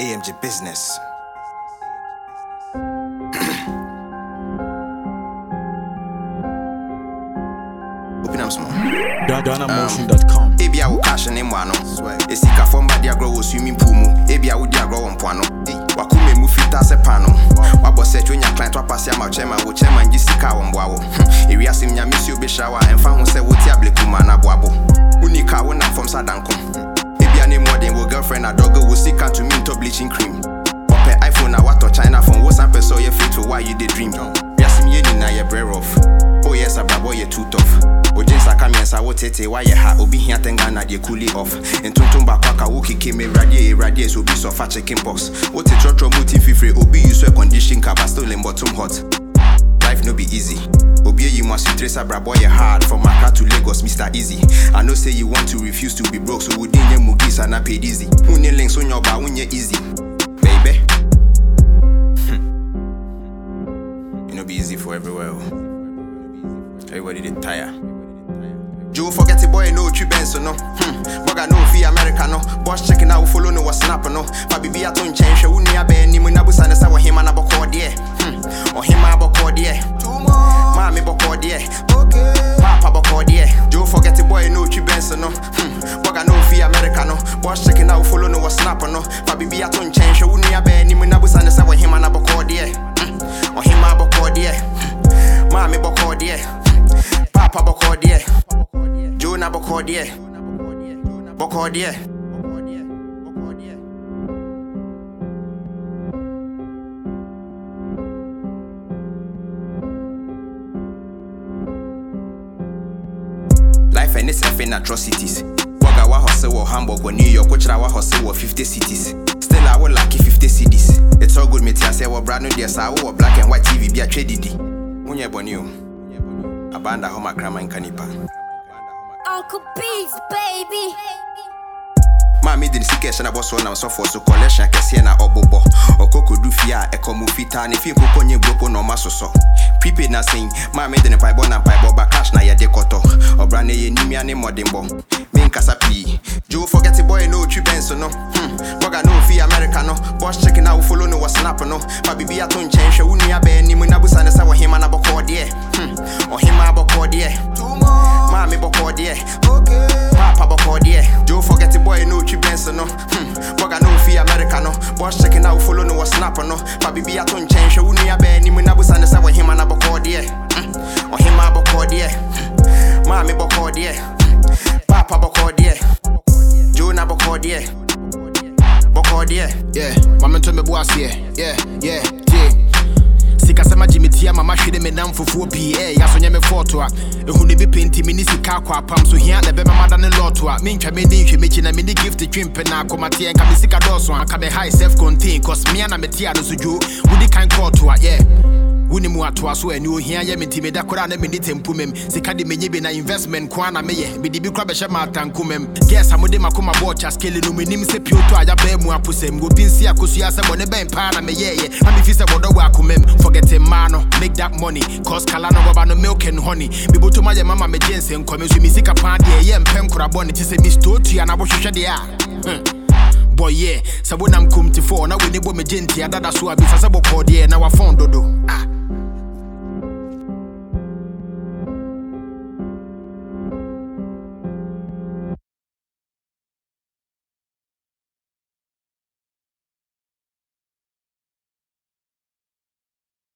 AMG Business. Open up small. GhanaMotion.com. Ebi a wo cash ne mu ano. Esikafo mba de agorɔ wɔ swimming pool mu. Ebi a wodi agorɔ wɔ mpoano. Wakoma mu fitaa sɛ paano. Wabɔ sɛ twe nya client wapase ama chairman wo chairman gye sika wo. Hmm, Ewiase m nyame si obɛhyira wo a ɛmfa ho sɛ wote ableku ma no aboabo. Woni wo nam fam sa mmɔden wo girlfriend adɔgo wo sika to me ntɔ bleaching cream. Ɔpɛ iPhone na watɔ China phone wo san pɛ sɛ ɔyɛ faithful why you dey dream. Wiase m yɛ nyinaa yɛ brɛ rough. Oh yes, abrabɔ yɛ too tough. Ogye nsaka mmiɛnsa wo tete wayɛ ha obi hia tenga na deɛ cool it off ntontom baako aka wo keke me awurade awurade sɛ obi sɔfa chicken pox wote trɔtrɔ mu ti fifiri obi use condition kaba still in bottom hot life no be easy obi eyi mu asutire sɛ abrabɔ yɛ hard from accra to lagos mr easy i know say you want to refuse to be broke so wodi nyɛ mugis ana paid easy wonni links wonyɛ ɔba wonyɛ easy baby it no be easy for everywhere o. everybody dey tire Joe forget it boy no tree benz no. Hmm. Boga no fee America no. Boss checking out follow no was snap no. Fa bibi ato nchen hwe wo nua be ni mu na busa ne sa wo hema na bokɔ de. dear. Okay. Papa Boko dear. Joe forget the boy no chi benson no. Hmm. Boga no fi America no. Boss checking out follow no was snap no. Fabi bi aton chen show ni abe ni mu na busa ne sa wo him na Boko dear. Hmm. O him Boko dear. Hmm. Mami Boko dear. Hmm. Papa Boko dear. Joe na Boko dear. Boko dear. Life ɛne sɛ fɛ na atrocities. Wɔga wahɔse wɔ hamburg wɔ new york wokyerɛ wahɔse wɔ 50 cities. Still a wo lake 50 cities. It's all good mete aseɛ wɔ bra no deɛ saa wowɔ black and white tv bi atwɛ didi wonyɛ bɔne o abanda hɔ makrama nka nipa Uncle Beats, baby. maame de ne sika ɛhyɛ na bɔ so nam sɔfoɔ so collection akɛseɛ na ɔbobɔ ɔkɔ kɔdu fie a ɛkɔ mu fitaa ne fie nkokɔ nye buropo na ɔma sosɔ prepaid na sɛn maame de ne mpaebɔ na mpaebɔ ba cash na yɛde kɔtɔ ɔbra no yɛ nimia ne mmɔdenbɔ menkasa pii joe forget boy no otwi bɛnso no. Hmm. bɔga no ofi america no. Boss chicken a wofolo no wɔ snap no. Fa biribi ato nkyɛn hwɛ wo nua bɛɛ nim na busa ne sɛ wɔhema na bɔkɔɔ deɛ hmm. ɔhema bɔkɔɔ deɛ maame bɔkɔɔ deɛ papa bɔkɔɔ deɛ joe forget boy no otwi bɛnso no. Hmm. bɔga no ofi america no. Boss chicken a wofolo no wɔ snap no. Fa biribi ato nkyɛn hwɛ wo nua bɛɛ nim na busa ne sɛ wɔhema na bɔkɔɔ deɛ hmm. ɔhema bɔkɔɔ deɛ deɛ hmm. papa bɔkɔɔ deɛ joe na bɔkɔɔ deɛ bɔkɔɔ deɛ Yeah, mama to me boss yeah, yeah, yeah, sikasɛm agye me tia ma mahwere me nam fofoɔ pii ɛ yɛ so nyɛ me fɔɔto a ɛhu ne bi penti me ne sika akɔ apam so hia na ɛbɛma mada ne lɔɔto a mentwa me ne nhwɛ mekyi na mene gift twempe na akɔmateɛ nka me sika dɔɔso a ka me high self contain cause mea na mete a no so dwoo wodi kan kɔɔto a yeah wonim atoa so ani ohia yɛ me nti meda koraa na menni tempo mem. Sika de menye bi na investment ko a na meyɛ mede bi kora bɛhyɛ ma atanko mam ges a mode makoma bɔɔkya skele no menim sɛ pioto a yɛbaa mu aposɛm obi nsi akosua sɛ bɔne bɛn paa na meyɛɛyɛ na mefi sɛ wɔdɔ wɔ akomam forget mmaa no make that money. Cause kala no wɔba no milk and honey. Mebotom ayɛ mama megye nsɛ nkɔme so me sika paa deɛ ɛyɛ mpɛ nkorabɔne te sɛ mestootua na wohwehwɛ deɛ a boy yeah. Sɛ wonam kom te fɔ na w'ani bɔ megye ntia dada so a bisa sɛ bɔkɔɔ deɛ na wafɔn dodo. ah